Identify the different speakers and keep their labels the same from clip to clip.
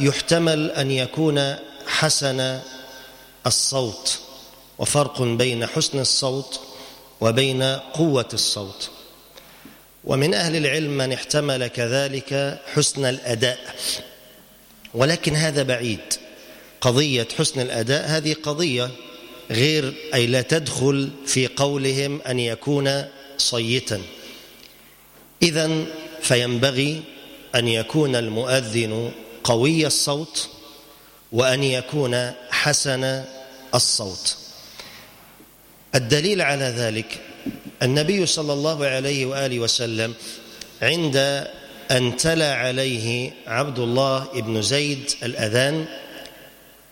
Speaker 1: ويحتمل أن يكون حسن الصوت وفرق بين حسن الصوت وبين قوة الصوت. ومن أهل العلم من احتمل كذلك حسن الأداء. ولكن هذا بعيد. قضية حسن الأداء هذه قضية غير أي لا تدخل في قولهم أن يكون صيتا. إذا فينبغي أن يكون المؤذن قوي الصوت وأن يكون حسن الصوت. الدليل على ذلك النبي صلى الله عليه وآله وسلم عند أن تلا عليه عبد الله بن زيد الأذان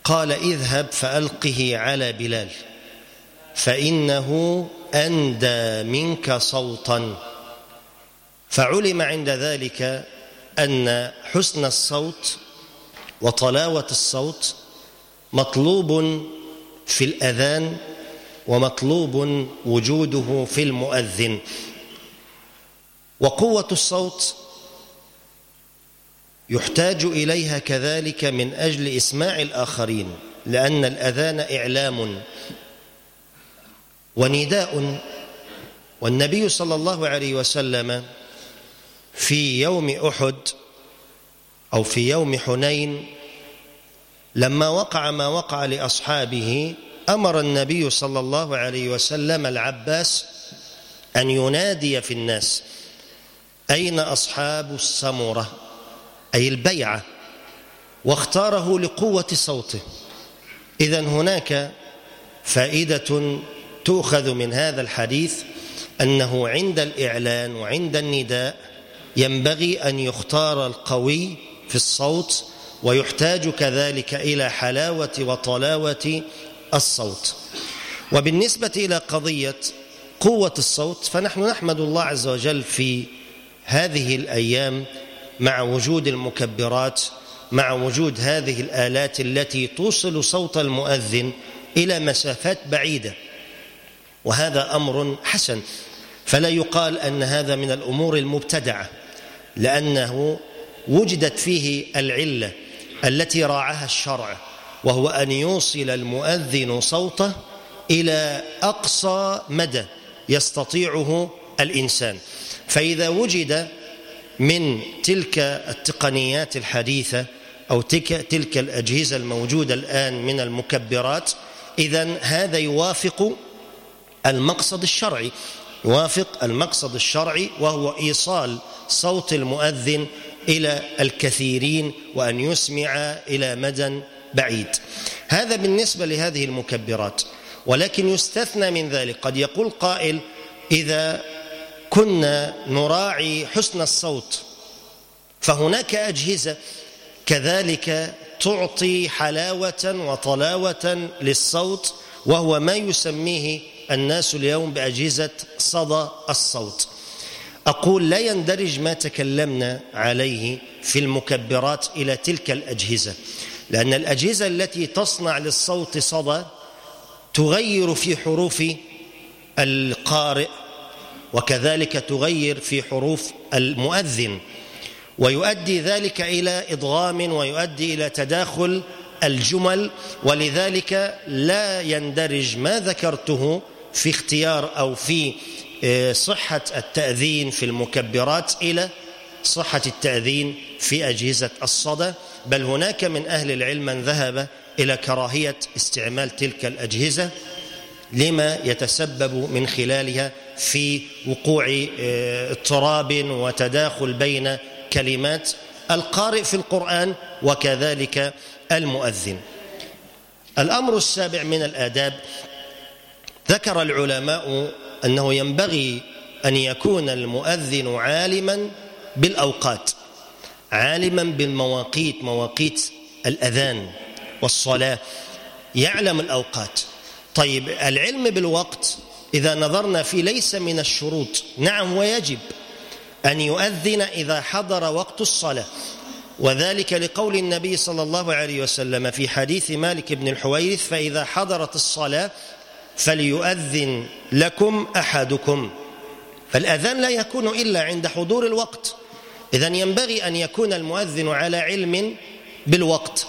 Speaker 1: قال اذهب فألقه على بلال فإنه أندى منك صوتا. فعلم عند ذلك أن حسن الصوت وطلاوة الصوت مطلوب في الأذان ومطلوب وجوده في المؤذن. وقوة الصوت يحتاج إليها كذلك من أجل إسماع الآخرين لأن الأذان إعلام ونداء. والنبي صلى الله عليه وسلم في يوم أحد أو في يوم حنين لما وقع ما وقع لأصحابه أمر النبي صلى الله عليه وسلم العباس أن ينادي في الناس أين أصحاب السمرة أي البيعة؟ واختاره لقوة صوته. إذا هناك فائدة تؤخذ من هذا الحديث أنه عند الإعلان وعند النداء ينبغي أن يختار القوي في الصوت ويحتاج كذلك إلى حلاوة وطلاوة الصوت. وبالنسبة إلى قضية قوة الصوت فنحن نحمد الله عز وجل في هذه الأيام مع وجود المكبرات مع وجود هذه الآلات التي توصل صوت المؤذن إلى مسافات بعيدة. وهذا أمر حسن. فلا يقال أن هذا من الأمور المبتدعة لأنه وجدت فيه العلة التي راعها الشرع وهو أن يوصل المؤذن صوته إلى أقصى مدى يستطيعه الإنسان. فإذا وجد من تلك التقنيات الحديثة أو تلك الأجهزة الموجودة الآن من المكبرات إذا هذا يوافق المقصد الشرعي يوافق المقصد الشرعي وهو إيصال صوت المؤذن إلى الكثيرين وأن يسمع إلى مدى بعيد. هذا بالنسبة لهذه المكبرات. ولكن يستثنى من ذلك. قد يقول قائل إذا كنا نراعي حسن الصوت فهناك أجهزة كذلك تعطي حلاوة وطلاوة للصوت وهو ما يسميه الناس اليوم بأجهزة صدى الصوت. أقول لا يندرج ما تكلمنا عليه في المكبرات إلى تلك الأجهزة لأن الأجهزة التي تصنع للصوت صدى تغير في حروف القارئ وكذلك تغير في حروف المؤذن ويؤدي ذلك إلى إضغام ويؤدي إلى تداخل الجمل ولذلك لا يندرج ما ذكرته في اختيار أو في صحة التأذين في المكبرات إلى صحة التأذين في أجهزة الصدى. بل هناك من أهل العلم من ذهب إلى كراهية استعمال تلك الأجهزة لما يتسبب من خلالها في وقوع آه، اضطراب وتداخل بين كلمات القارئ في القرآن وكذلك المؤذن. الأمر السابع من الآداب ذكر العلماء أنه ينبغي أن يكون المؤذن عالما بالأوقات عالما بالمواقيت مواقيت الأذان والصلاة يعلم الأوقات. طيب العلم بالوقت إذا نظرنا فيه ليس من الشروط. نعم ويجب أن يؤذن إذا حضر وقت الصلاة. وذلك لقول النبي صلى الله عليه وسلم في حديث مالك بن الحويرث فإذا حضرت الصلاة فليؤذن لكم أحدكم. فالأذان لا يكون إلا عند حضور الوقت. إذا ينبغي أن يكون المؤذن على علم بالوقت.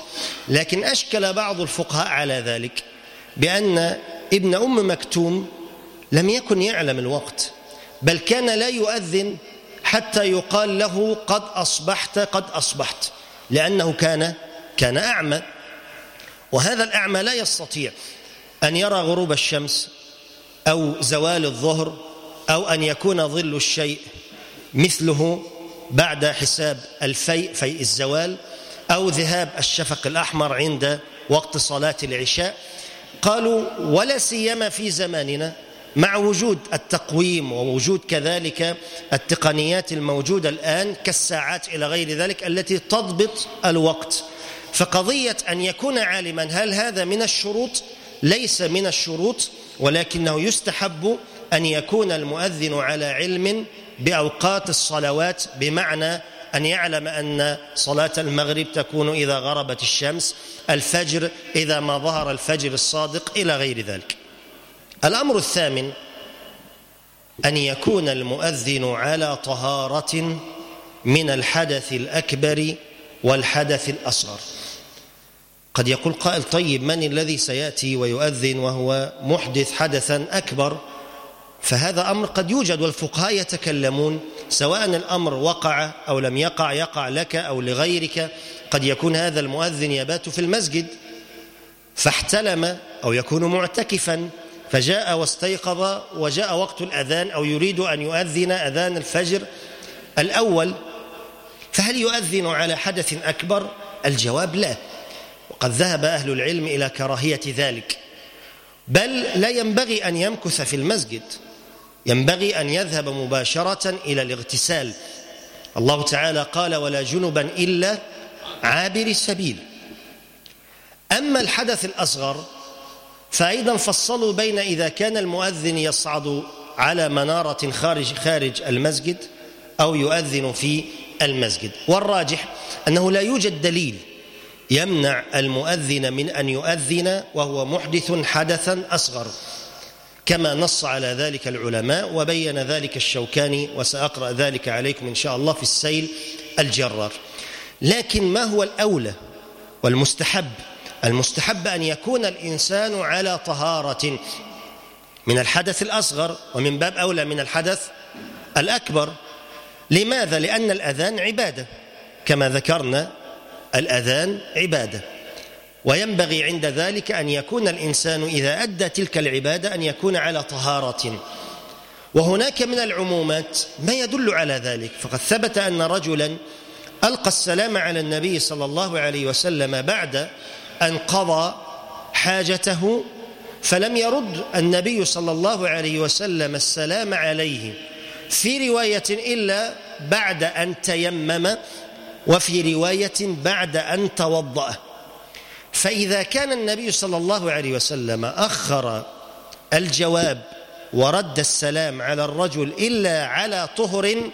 Speaker 1: لكن أشكل بعض الفقهاء على ذلك بأن ابن أم مكتوم لم يكن يعلم الوقت بل كان لا يؤذن حتى يقال له قد أصبحت قد أصبحت لأنه كان كان أعمى. وهذا الأعمى لا يستطيع. أن يرى غروب الشمس أو زوال الظهر أو أن يكون ظل الشيء مثله بعد حساب الفيء فيء الزوال أو ذهاب الشفق الأحمر عند وقت صلاة العشاء. قالوا ولا سيما في زماننا مع وجود التقويم ووجود كذلك التقنيات الموجودة الآن كالساعات إلى غير ذلك التي تضبط الوقت. فقضية أن يكون عالما هل هذا من الشروط؟ ليس من الشروط ولكنه يستحب أن يكون المؤذن على علم بأوقات الصلوات بمعنى أن يعلم أن صلاة المغرب تكون إذا غربت الشمس الفجر إذا ما ظهر الفجر الصادق إلى غير ذلك. الأمر الثامن أن يكون المؤذن على طهارة من الحدث الأكبر والحدث الأصغر. قد يقول قائل طيب من الذي سيأتي ويؤذن وهو محدث حدثا أكبر فهذا أمر قد يوجد والفقهاء يتكلمون سواء الأمر وقع أو لم يقع يقع لك أو لغيرك قد يكون هذا المؤذن يبات في المسجد فاحتلم أو يكون معتكفا فجاء واستيقظ وجاء وقت الأذان أو يريد أن يؤذن أذان الفجر الأول فهل يؤذن على حدث أكبر؟ الجواب لا وقد ذهب أهل العلم إلى كراهية ذلك. بل لا ينبغي أن يمكث في المسجد. ينبغي أن يذهب مباشرة إلى الاغتسال. الله تعالى قال ولا جنبا إلا عابر السبيل. أما الحدث الأصغر فأيضا فصلوا بين إذا كان المؤذن يصعد على منارة خارج خارج المسجد أو يؤذن في المسجد. والراجح أنه لا يوجد دليل يمنع المؤذن من أن يؤذن وهو محدث حدثا أصغر. كما نص على ذلك العلماء وبين ذلك الشوكاني وسأقرأ ذلك عليكم إن شاء الله في السيل الجرار. لكن ما هو الأولى والمستحب؟ المستحب أن يكون الإنسان على طهارة من الحدث الأصغر ومن باب أولى من الحدث الأكبر. لماذا؟ لأن الأذان عبادة كما ذكرنا الأذان عبادة. وينبغي عند ذلك أن يكون الإنسان إذا أدى تلك العبادة أن يكون على طهارة. وهناك من العمومات ما يدل على ذلك. فقد ثبت أن رجلا ألقى السلام على النبي صلى الله عليه وسلم بعد أن قضى حاجته فلم يرد النبي صلى الله عليه وسلم السلام عليه. في رواية إلا بعد أن تيمم وفي رواية بعد أن توضأ. فإذا كان النبي صلى الله عليه وسلم أخر الجواب ورد السلام على الرجل إلا على طهر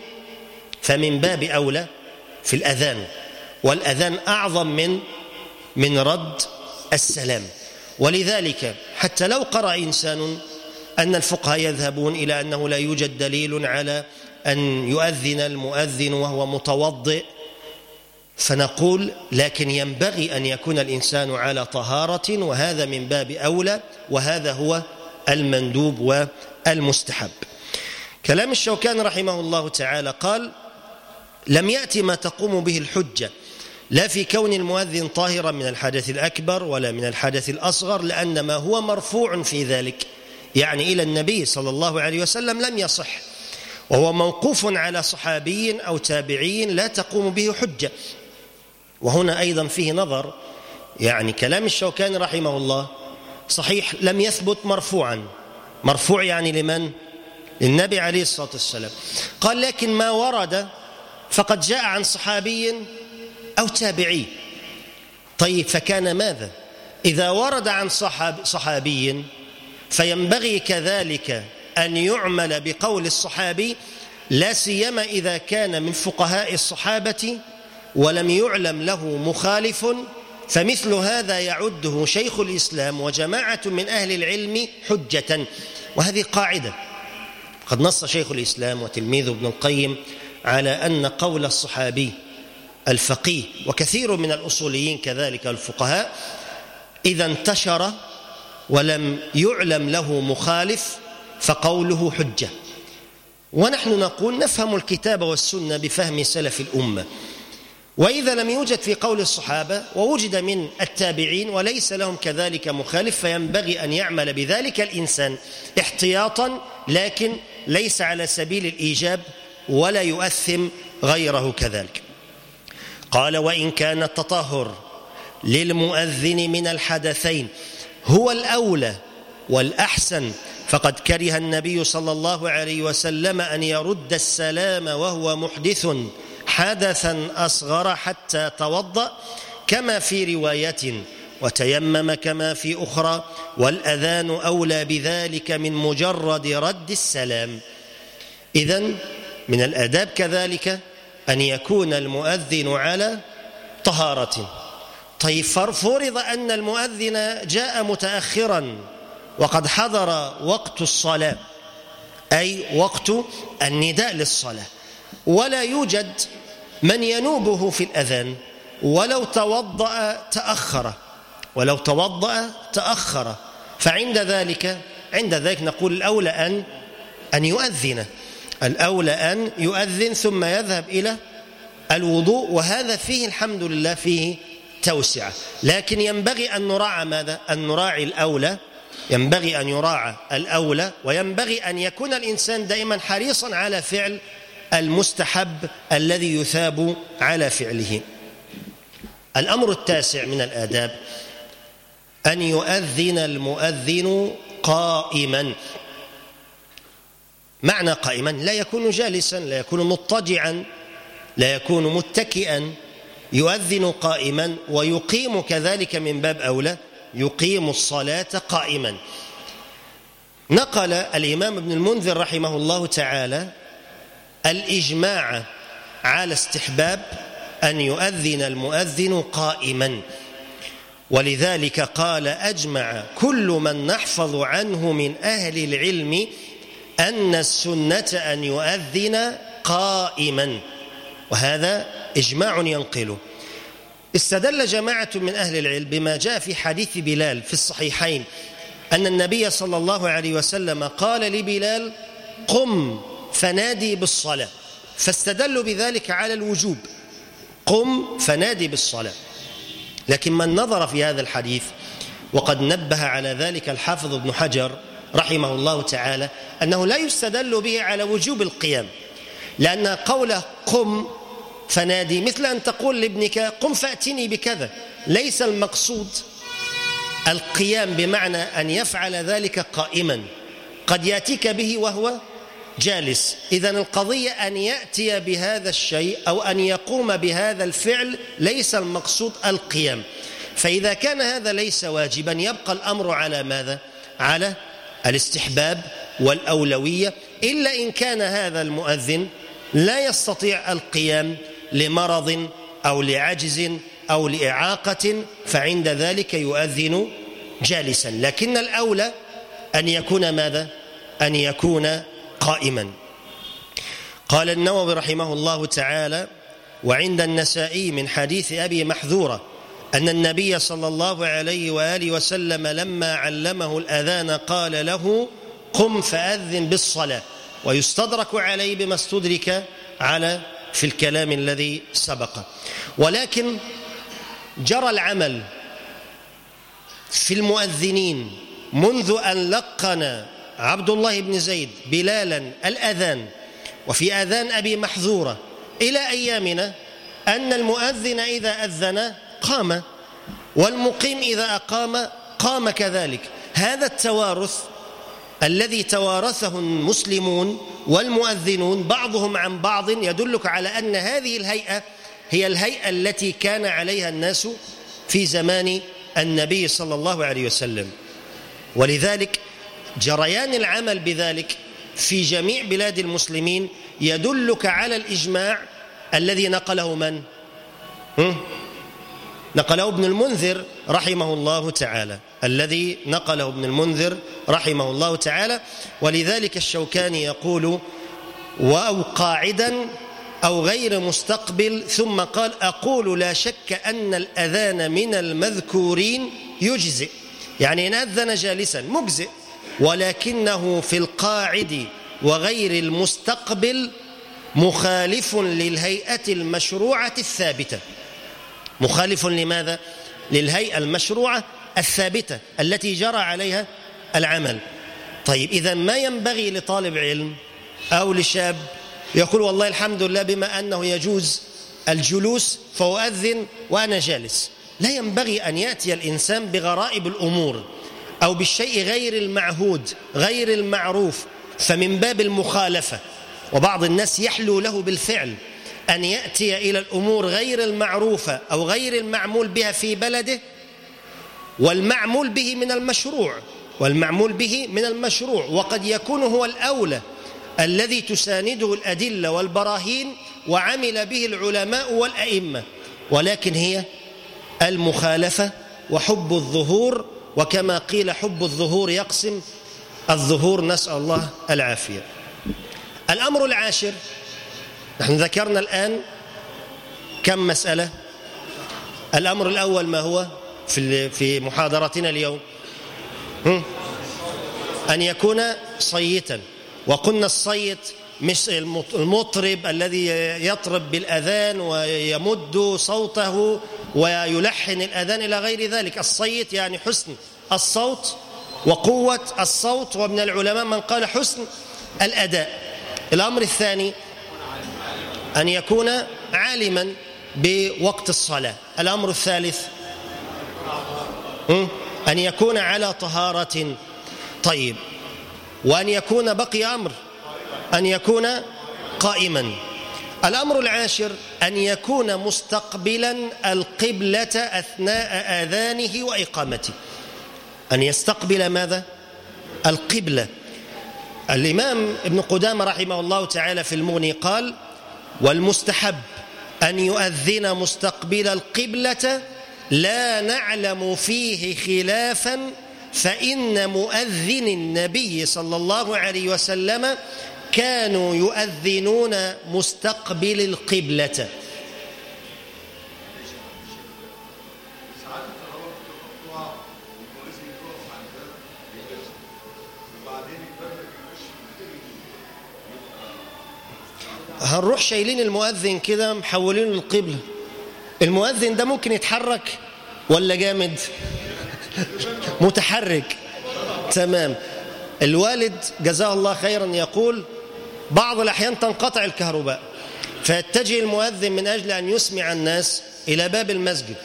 Speaker 1: فمن باب أولى في الأذان والأذان أعظم من من رد السلام. ولذلك حتى لو قرأ إنسان أن الفقهاء يذهبون إلى أنه لا يوجد دليل على أن يؤذن المؤذن وهو متوضئ فنقول لكن ينبغي أن يكون الإنسان على طهارة وهذا من باب أولى وهذا هو المندوب والمستحب. كلام الشوكان رحمه الله تعالى قال لم يأتي ما تقوم به الحجة لا في كون المؤذن طاهرا من الحدث الأكبر ولا من الحدث الأصغر لأن ما هو مرفوع في ذلك. يعني إلى النبي صلى الله عليه وسلم لم يصح. وهو موقوف على صحابي أو تابعي لا تقوم به حجة. وهنا أيضا فيه نظر يعني كلام الشوكاني رحمه الله صحيح لم يثبت مرفوعا مرفوع يعني لمن؟ للنبي عليه الصلاة والسلام قال لكن ما ورد فقد جاء عن صحابي أو تابعي طيب فكان ماذا؟ إذا ورد عن صحاب صحابي فينبغي كذلك أن يعمل بقول الصحابي لا سيما إذا كان من فقهاء الصحابة ولم يعلم له مخالف فمثل هذا يعده شيخ الإسلام وجماعة من أهل العلم حجة. وهذه قاعدة. قد نص شيخ الإسلام وتلميذه ابن القيم على أن قول الصحابي الفقيه وكثير من الأصوليين كذلك الفقهاء إذا انتشر ولم يعلم له مخالف فقوله حجة. ونحن نقول نفهم الكتاب والسنة بفهم سلف الأمة. وإذا لم يوجد في قول الصحابة ووجد من التابعين وليس لهم كذلك مخالف فينبغي أن يعمل بذلك الإنسان احتياطا لكن ليس على سبيل الإيجاب ولا يؤثم غيره كذلك. قال وإن كان التطهر للمؤذن من الحدثين هو الأولى والأحسن فقد كره النبي صلى الله عليه وسلم أن يرد السلام وهو محدث. حدثا أصغر حتى توضأ كما في رواية وتيمم كما في أخرى والأذان أولى بذلك من مجرد رد السلام. إذا من الآداب كذلك أن يكون المؤذن على طهارة. طيب فرض أن المؤذن جاء متأخرا وقد حضر وقت الصلاة أي وقت النداء للصلاة. ولا يوجد من ينوبه في الأذان. ولو توضأ تأخر. ولو توضأ تأخر. فعند ذلك عند ذلك نقول الأولى أن أن يؤذن. الأولى أن يؤذن ثم يذهب إلى الوضوء. وهذا فيه الحمد لله فيه توسعة. لكن ينبغي أن نراعى ماذا؟ أن نراعي الأولى. ينبغي أن يراعى الأولى. وينبغي أن يكون الإنسان دائما حريصا على فعل المستحب الذي يثاب على فعله. الأمر التاسع من الآداب أن يؤذن المؤذن قائما. معنى قائما لا يكون جالسا لا يكون مضطجعا لا يكون متكئا. يؤذن قائما ويقيم كذلك من باب أولى يقيم الصلاة قائما. نقل الإمام ابن المنذر رحمه الله تعالى الإجماع على استحباب أن يؤذن المؤذن قائما. ولذلك قال أجمع كل من نحفظ عنه من أهل العلم أن السنة أن يؤذن قائما. وهذا إجماع ينقله استدل جماعة من أهل العلم بما جاء في حديث بلال في الصحيحين أن النبي صلى الله عليه وسلم قال لبلال قم فنادي بالصلاة. فاستدلوا بذلك على الوجوب. قم فنادي بالصلاة. لكن من نظر في هذا الحديث وقد نبه على ذلك الحافظ ابن حجر رحمه الله تعالى أنه لا يستدل به على وجوب القيام. لأن قوله قم فنادي مثل أن تقول لابنك قم فأتني بكذا. ليس المقصود القيام بمعنى أن يفعل ذلك قائما. قد يأتيك به وهو جالس إذا القضية أن يأتي بهذا الشيء أو أن يقوم بهذا الفعل ليس المقصود القيام فإذا كان هذا ليس واجبا يبقى الأمر على ماذا؟ على الاستحباب والأولوية إلا إن كان هذا المؤذن لا يستطيع القيام لمرض أو لعجز أو لإعاقة فعند ذلك يؤذن جالسا لكن الأولى أن يكون ماذا؟ أن يكون قائما. قال النووي رحمه الله تعالى وعند النسائي من حديث أبي محذورة أن النبي صلى الله عليه وآله وسلم لما علمه الأذان قال له قم فأذن بالصلاة ويستدرك عليه بما استدرك على في الكلام الذي سبق ولكن جرى العمل في المؤذنين منذ أن لقن عبد الله بن زيد بلالا الأذان وفي أذان أبي محذورة إلى أيامنا أن المؤذن إذا أذن قام والمقيم إذا أقام قام كذلك. هذا التوارث الذي توارثه المسلمون والمؤذنون بعضهم عن بعض يدلك على أن هذه الهيئة هي الهيئة التي كان عليها الناس في زمان النبي صلى الله عليه وسلم. ولذلك جريان العمل بذلك في جميع بلاد المسلمين يدلك على الإجماع الذي نقله من؟ نقله ابن المنذر رحمه الله تعالى. الذي نقله ابن المنذر رحمه الله تعالى. ولذلك الشوكاني يقول أو قاعدا أو غير مستقبل. ثم قال أقول لا شك أن الأذان من المذكورين يجزئ. يعني إن أذن جالسا مجزئ. ولكنه في القاعد وغير المستقبل مخالف للهيئة المشروعة الثابتة. مخالف لماذا؟ للهيئة المشروعة الثابتة التي جرى عليها العمل. طيب إذا ما ينبغي لطالب علم أو لشاب يقول والله الحمد لله بما أنه يجوز الجلوس فأؤذن وأنا جالس. لا ينبغي أن يأتي الإنسان بغرائب الأمور. أو بالشيء غير المعهود غير المعروف فمن باب المخالفة. وبعض الناس يحلو له بالفعل أن يأتي إلى الأمور غير المعروفة أو غير المعمول بها في بلده والمعمول به من المشروع والمعمول به من المشروع. وقد يكون هو الأولى الذي تسانده الأدلة والبراهين وعمل به العلماء والأئمة. ولكن هي المخالفة وحب الظهور وكما قيل حب الظهور يقسم الظهور نسأل الله العافية. الأمر العاشر نحن ذكرنا الآن كم مسألة؟ الأمر الأول ما هو في في محاضرتنا اليوم؟ أن يكون صيتا. وقلنا الصيت مش المطرب الذي يطرب بالأذان ويمد صوته ويلحن الأذان إلى غير ذلك. الصيت يعني حسن الصوت وقوة الصوت ومن العلماء من قال حسن الأداء. الأمر الثاني أن يكون عالما بوقت الصلاة. الأمر الثالث أن يكون على طهارة. طيب. وأن يكون بقي أمر أن يكون قائما. الأمر العاشر أن يكون مستقبلا القبلة أثناء آذانه وإقامته أن يستقبل ماذا؟ القبلة الإمام ابن قدامة رحمه الله تعالى في المغني قال والمستحب أن يؤذن مستقبل القبلة لا نعلم فيه خلافا فإن مؤذن النبي صلى الله عليه وسلم كانوا يؤذنون مستقبل القبلة. هنروح شايلين المؤذن كده محولين القبلة المؤذن ده ممكن يتحرك ولا جامد؟ متحرك. تمام. الوالد جزاه الله خيرا يقول بعض الأحيان تنقطع الكهرباء فيتجه المؤذن من أجل أن يسمع الناس إلى باب المسجد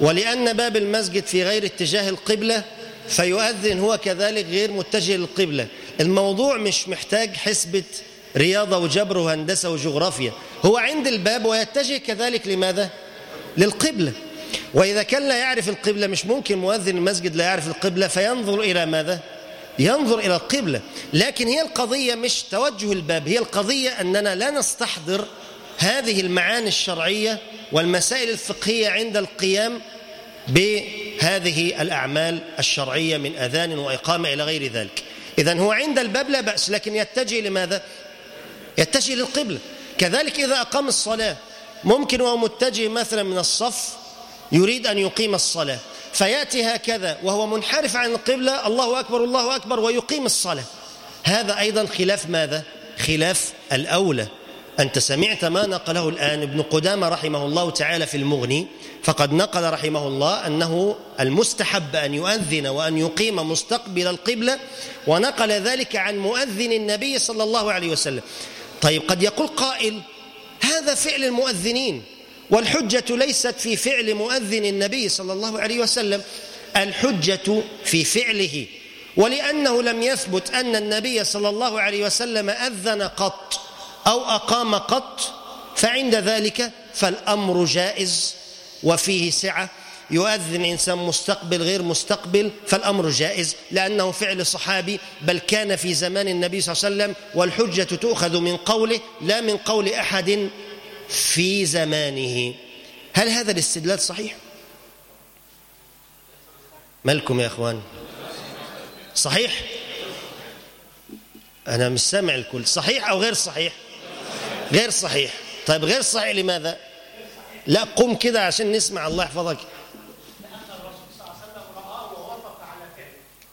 Speaker 1: ولأن باب المسجد في غير اتجاه القبلة فيؤذن هو كذلك غير متجه للقبلة الموضوع مش محتاج حسبة رياضة وجبر وهندسة وجغرافيا هو عند الباب ويتجه كذلك لماذا؟ للقبلة وإذا كان لا يعرف القبلة مش ممكن مؤذن المسجد لا يعرف القبلة فينظر إلى ماذا؟ ينظر إلى القبلة. لكن هي القضية مش توجه الباب هي القضية أننا لا نستحضر هذه المعاني الشرعية والمسائل الفقهية عند القيام بهذه الأعمال الشرعية من أذان وإقامة إلى غير ذلك. إذن هو عند الباب لا بأس لكن يتجه لماذا؟ يتجه للقبلة. كذلك إذا أقام الصلاة ممكن وهو متجه مثلا من الصف يريد أن يقيم الصلاة. فيأتي هكذا وهو منحرف عن القبلة الله أكبر الله أكبر ويقيم الصلاة. هذا أيضا خلاف ماذا؟ خلاف الأولى. أنت سمعت ما نقله الآن ابن قدامة رحمه الله تعالى في المغني فقد نقل رحمه الله أنه المستحب أن يؤذن وأن يقيم مستقبل القبلة ونقل ذلك عن مؤذن النبي صلى الله عليه وسلم. طيب قد يقول قائل هذا فعل المؤذنين. والحجة ليست في فعل مؤذن النبي صلى الله عليه وسلم الحجة في فعله. ولأنه لم يثبت أن النبي صلى الله عليه وسلم أذن قط أو أقام قط فعند ذلك فالأمر جائز وفيه سعة. يؤذن إنسان مستقبل غير مستقبل فالأمر جائز لأنه فعل صحابي بل كان في زمان النبي صلى الله عليه وسلم والحجة تؤخذ من قوله لا من قول أحد في زمانه. هل هذا الاستدلال صحيح؟ مالكم يا أخوان؟ صحيح؟ أنا مش سامع الكل. صحيح أو غير صحيح؟ غير صحيح. طيب غير صحيح لماذا؟ لا قم كده عشان نسمع. الله يحفظك.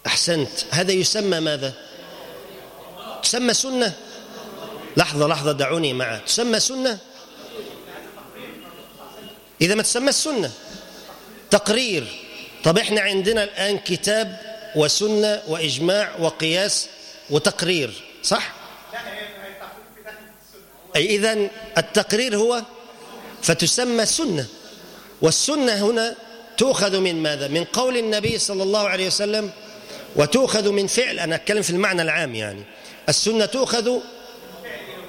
Speaker 1: أحسنت. هذا يسمى ماذا؟ تسمى سنة؟ لحظة لحظة دعوني معه. تسمى سنة؟ إذا ما تسمى السنة تقرير طب إحنا عندنا الآن كتاب وسنة وإجماع وقياس وتقرير صح؟ أي إذن التقرير هو فتسمى سنة والسنة هنا تؤخذ من ماذا؟ من قول النبي صلى الله عليه وسلم وتؤخذ من فعل أنا أتكلم في المعنى العام يعني السنة تؤخذ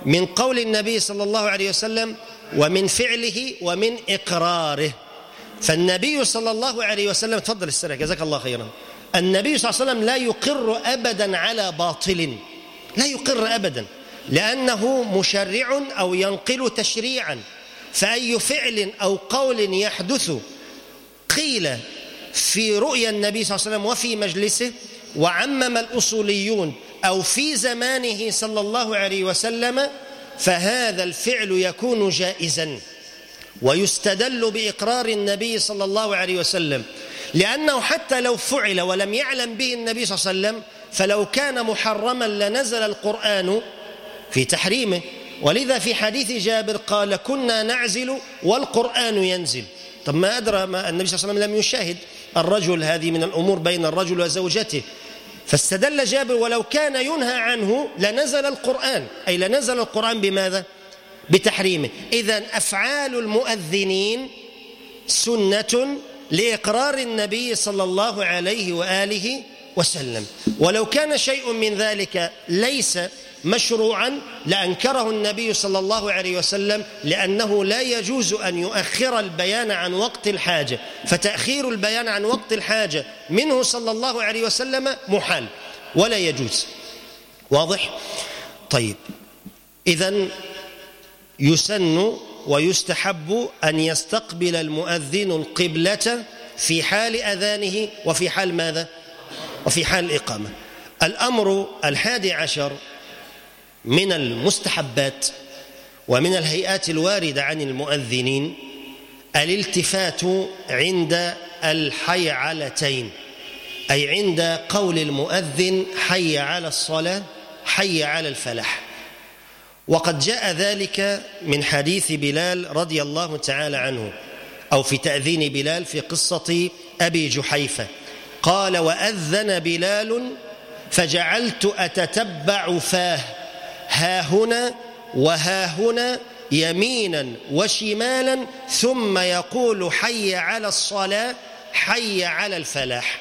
Speaker 1: من قول النبي صلى الله عليه وسلم ومن فعله ومن إقراره. فالنبي صلى الله عليه وسلم تفضل السنة جزاك الله خيرا. النبي صلى الله عليه وسلم لا يقر أبدا على باطل. لا يقر أبدا لأنه مشرع أو ينقل تشريعا. فأي فعل أو قول يحدث قيل في رؤيا النبي صلى الله عليه وسلم وفي مجلسه وعمم الأصوليون أو في زمانه صلى الله عليه وسلم فهذا الفعل يكون جائزا ويستدل بإقرار النبي صلى الله عليه وسلم. لأنه حتى لو فعل ولم يعلم به النبي صلى الله عليه وسلم فلو كان محرما لنزل القرآن في تحريمه. ولذا في حديث جابر قال كنا نعزل والقرآن ينزل. طب ما أدرى ما النبي صلى الله عليه وسلم لم يشاهد الرجل هذه من الأمور بين الرجل وزوجته. فاستدل جابر ولو كان ينهى عنه لنزل القرآن. أي لنزل القرآن بماذا؟ بتحريمه. إذا أفعال المؤذنين سنة لإقرار النبي صلى الله عليه وآله وسلم. ولو كان شيء من ذلك ليس مشروعا لأنكره النبي صلى الله عليه وسلم لأنه لا يجوز أن يؤخر البيان عن وقت الحاجة فتأخير البيان عن وقت الحاجة منه صلى الله عليه وسلم محال ولا يجوز واضح؟ طيب إذا يسن ويستحب أن يستقبل المؤذن القبلة في حال أذانه وفي حال ماذا؟ وفي حال الإقامة الأمر الحادي عشر من المستحبات ومن الهيئات الواردة عن المؤذنين الالتفات عند الحيعلتين أي عند قول المؤذن حي على الصلاة حي على الفلاح. وقد جاء ذلك من حديث بلال رضي الله تعالى عنه أو في تأذين بلال في قصة أبي جحيفة. قال وأذن بلال فجعلت أتتبع فاه. ها هنا وها هنا يمينا وشمالا ثم يقول حي على الصلاة حي على الفلاح.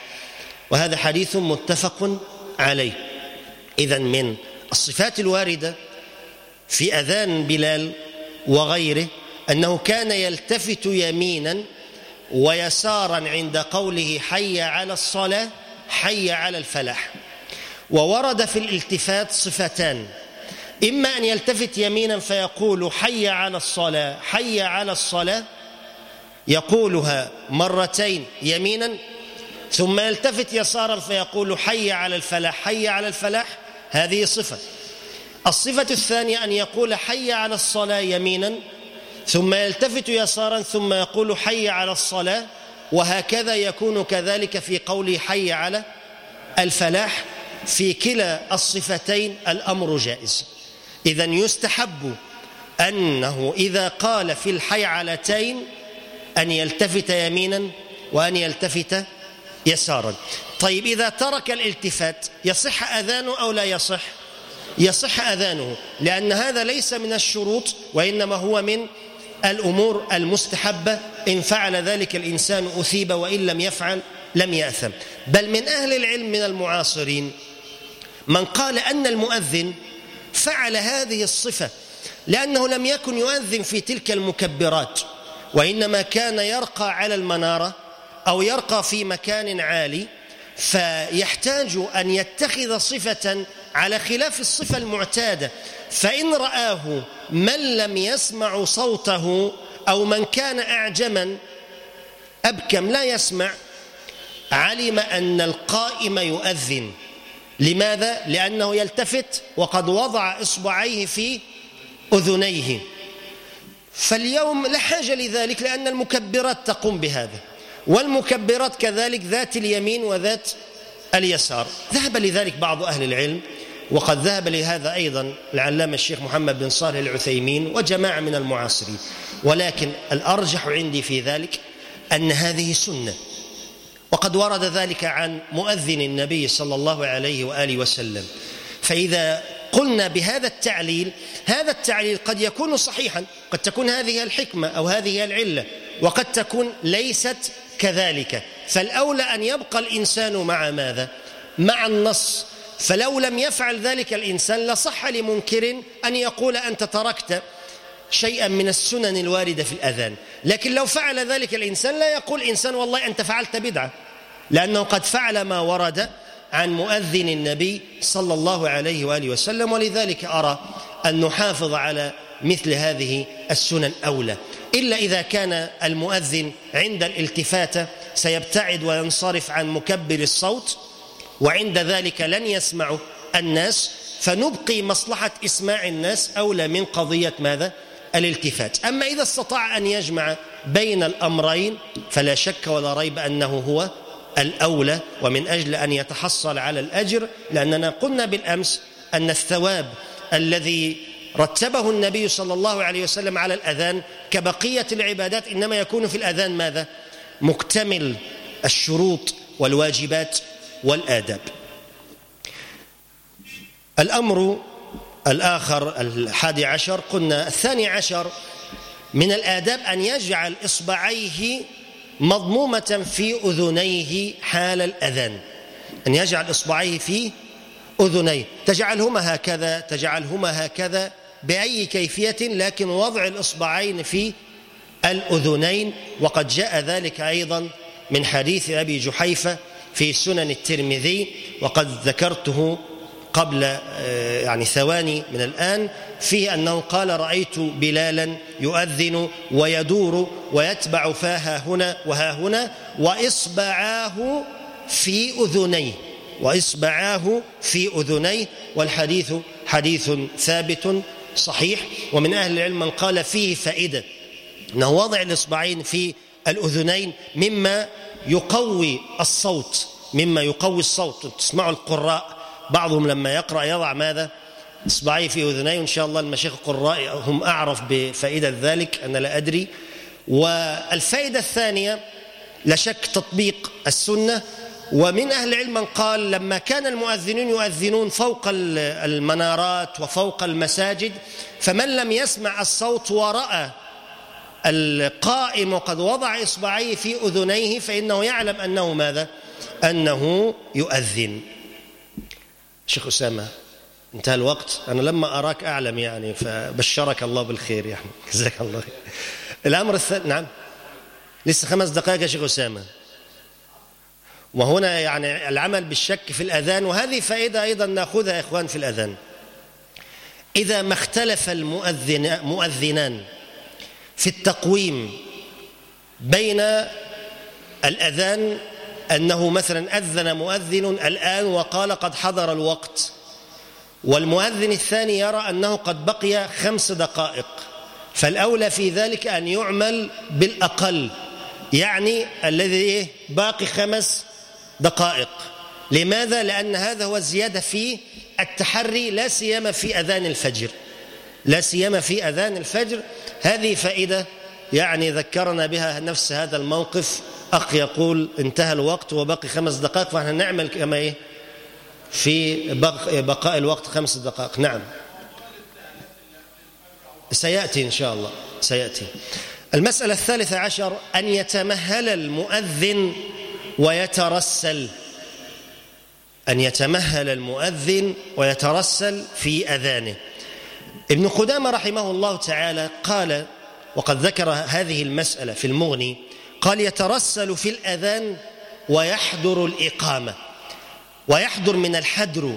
Speaker 1: وهذا حديث متفق عليه. إذا من الصفات الواردة في أذان بلال وغيره أنه كان يلتفت يمينا ويسارا عند قوله حي على الصلاة حي على الفلاح. وورد في الالتفات صفتان. إما أن يلتفت يمينا فيقول حي على الصلاة حي على الصلاة يقولها مرتين يمينا ثم يلتفت يسارا فيقول حي على الفلاح حي على الفلاح هذه صفة. الصفة الثانية أن يقول حي على الصلاة يمينا ثم يلتفت يسارا ثم يقول حي على الصلاة وهكذا يكون كذلك في قوله حي على الفلاح. في كلا الصفتين الأمر جائز. إذا يستحب أنه إذا قال في الحيعلتين أن يلتفت يمينا وأن يلتفت يسارا. طيب إذا ترك الالتفات يصح أذانه أو لا يصح؟ يصح أذانه لأن هذا ليس من الشروط وإنما هو من الأمور المستحبة. إن فعل ذلك الإنسان أثيب وإن لم يفعل لم يأثم. بل من أهل العلم من المعاصرين من قال أن المؤذن فعل هذه الصفة لأنه لم يكن يؤذن في تلك المكبرات وإنما كان يرقى على المنارة أو يرقى في مكان عالي فيحتاج أن يتخذ صفة على خلاف الصفة المعتادة. فإن رآه من لم يسمع صوته أو من كان أعجما أبكم لا يسمع علم أن القائم يؤذن. لماذا؟ لأنه يلتفت وقد وضع إصبعيه في أذنيه. فاليوم لا حاجة لذلك لأن المكبرات تقوم بهذا والمكبرات كذلك ذات اليمين وذات اليسار. ذهب لذلك بعض أهل العلم وقد ذهب لهذا أيضا العلامة الشيخ محمد بن صالح العثيمين وجماعة من المعاصرين. ولكن الأرجح عندي في ذلك أن هذه سنة. وقد ورد ذلك عن مؤذن النبي صلى الله عليه وآله وسلم. فإذا قلنا بهذا التعليل هذا التعليل قد يكون صحيحا قد تكون هذه الحكمة أو هذه العلة وقد تكون ليست كذلك. فالأولى أن يبقى الإنسان مع ماذا؟ مع النص. فلو لم يفعل ذلك الإنسان لصح لمنكر أن يقول أنت تركت. شيئا من السنن الواردة في الأذان. لكن لو فعل ذلك الإنسان لا يقول إنسان والله أنت فعلت بدعة. لأنه قد فعل ما ورد عن مؤذن النبي صلى الله عليه وآله وسلم ولذلك أرى أن نحافظ على مثل هذه السنن أولى. إلا إذا كان المؤذن عند الالتفاتة سيبتعد وينصرف عن مكبر الصوت وعند ذلك لن يسمع الناس فنبقي مصلحة إسماع الناس أولى من قضية ماذا؟ الالتفات أما إذا استطاع أن يجمع بين الأمرين فلا شك ولا ريب أنه هو الأولى ومن أجل أن يتحصل على الأجر لأننا قلنا بالأمس أن الثواب الذي رتبه النبي صلى الله عليه وسلم على الأذان كبقية العبادات إنما يكون في الأذان ماذا؟ مكتمل الشروط والواجبات والآداب الأمر الآخر الحادي عشر قلنا الثاني عشر من الآداب أن يجعل إصبعيه مضمومة في أذنيه حال الأذان. أن يجعل إصبعيه في أذنيه. تجعلهما هكذا تجعلهما هكذا بأي كيفية لكن وضع الإصبعين في الأذنين. وقد جاء ذلك أيضا من حديث أبي جحيفة في سنن الترمذي وقد ذكرته قبل آه، يعني ثواني من الآن فيه أنه قال رأيت بلالا يؤذن ويدور ويتبع فاها هنا وها هنا وإصبعاه في أذنيه وإصبعاه في أذنيه والحديث حديث ثابت صحيح. ومن أهل العلم من قال فيه فائدة أنه وضع الإصبعين في الأذنين مما يقوي الصوت مما يقوي الصوت. تسمعوا القراء بعضهم لما يقرأ يضع ماذا؟ إصبعيه في أذنيه وإن شاء الله المشايخ القراء هم أعرف بفائدة ذلك أنا لا أدري. والفائدة الثانية لا شك تطبيق السنة. ومن أهل العلم من قال لما كان المؤذنون يؤذنون فوق المنارات وفوق المساجد فمن لم يسمع الصوت ورأى القائم وقد وضع إصبعيه في أذنيه فإنه يعلم أنه ماذا؟ أنه يؤذن. شيخ أسامة انتهى الوقت. أنا لما أراك أعلم يعني فبشرك الله بالخير يعني. جزاك الله خير. الأمر الثاني نعم. لسه خمس دقائق يا شيخ أسامة. وهنا يعني العمل بالشك في الأذان وهذه فائدة أيضا نأخذها يا إخوان في الأذان. إذا ما اختلف المؤذن مؤذنان في التقويم بين الأذان أنه مثلا أذن مؤذن الآن وقال قد حضر الوقت. والمؤذن الثاني يرى أنه قد بقي خمس دقائق. فالأولى في ذلك أن يعمل بالأقل يعني الذي إيه؟ باقي خمس دقائق. لماذا؟ لأن هذا هو الزيادة في التحري لا سيما في أذان الفجر. لا سيما في أذان الفجر. هذه فائدة يعني ذكرنا بها نفس هذا الموقف. أخ يقول انتهى الوقت وبقي خمس دقائق فإحنا نعمل كما إيه؟ في بقاء الوقت خمس دقائق. نعم. سيأتي إن شاء الله. سيأتي. المسألة الثالثة عشر أن يتمهل المؤذن ويترسل. أن يتمهل المؤذن ويترسل في أذانه. ابن قدامة رحمه الله تعالى قال وقد ذكر هذه المسألة في المغني قال يترسل في الأذان ويحضر الإقامة. ويحضر من الحدر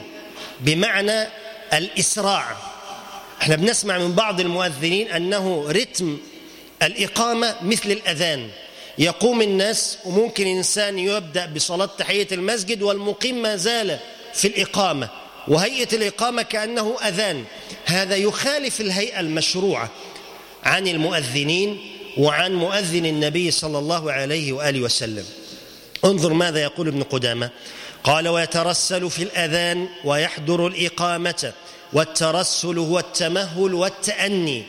Speaker 1: بمعنى الإسراع. إحنا بنسمع من بعض المؤذنين أنه رتم الإقامة مثل الأذان. يقوم الناس وممكن إنسان يبدأ بصلاة تحية المسجد والمقيم ما زال في الإقامة. وهيئة الإقامة كأنه أذان. هذا يخالف الهيئة المشروعة. عن المؤذنين وعن مؤذن النبي صلى الله عليه وآله وسلم. انظر ماذا يقول ابن قدامة. قال ويترسل في الأذان ويحضر الإقامة والترسل هو التمهل والتأني.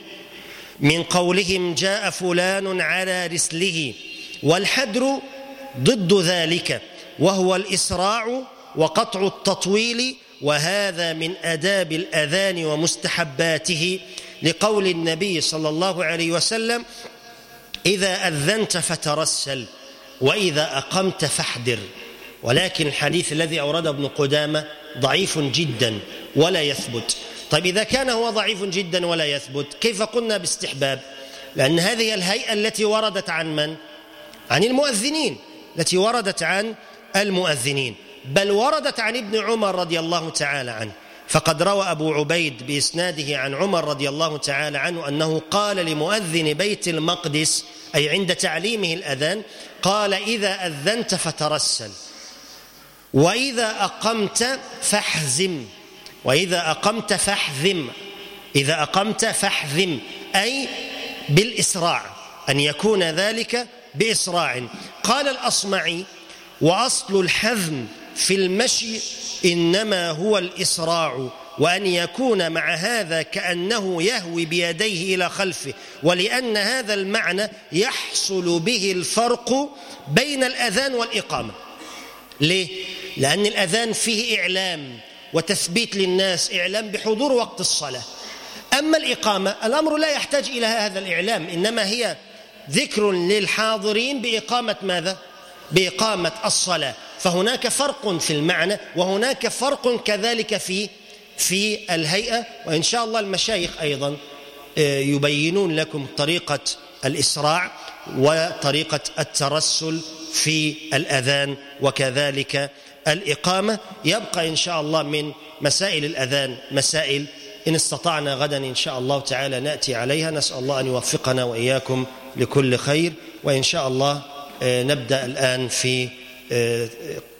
Speaker 1: من قولهم جاء فلان على رسله والحدر ضد ذلك وهو الإسراع وقطع التطويل وهذا من آداب الأذان ومستحباته لقول النبي صلى الله عليه وسلم إذا أذنت فترسل وإذا أقمت فاحدر ولكن الحديث الذي أورده ابن قدامة ضعيف جدا ولا يثبت. طيب إذا كان هو ضعيف جدا ولا يثبت كيف قلنا باستحباب؟ لأن هذه الهيئة التي وردت عن من؟ عن المؤذنين التي وردت عن المؤذنين. بل وردت عن ابن عمر رضي الله تعالى عنه. فقد روى أبو عبيد بإسناده عن عمر رضي الله تعالى عنه أنه قال لمؤذن بيت المقدس أي عند تعليمه الأذان قال إذا أذنت فترسل وإذا أقمت فاحزم وإذا أقمت فاحذم إذا أقمت فاحذم أي بالإسراع أن يكون ذلك بإسراع. قال الأصمعي وأصل الحذم في المشي إنما هو الإسراع وأن يكون مع هذا كأنه يهوي بيديه إلى خلفه ولأن هذا المعنى يحصل به الفرق بين الأذان والإقامة. ليه؟ لأن الأذان فيه إعلام وتثبيت للناس إعلام بحضور وقت الصلاة. أما الإقامة الأمر لا يحتاج إلى هذا الإعلام إنما هي ذكر للحاضرين بإقامة ماذا؟ بإقامة الصلاة. فهناك فرق في المعنى وهناك فرق كذلك في في الهيئة وإن شاء الله المشايخ أيضا آه، يبينون لكم طريقة الإسراع وطريقة الترسل في الأذان وكذلك الإقامة. يبقى إن شاء الله من مسائل الأذان مسائل. إن استطعنا غدا إن شاء الله تعالى نأتي عليها. نسأل الله أن يوفقنا وإياكم لكل خير. وإن شاء الله آه، نبدأ الآن في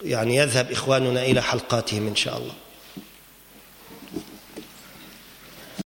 Speaker 1: يعني يذهب إخواننا إلى حلقاتهم إن شاء الله.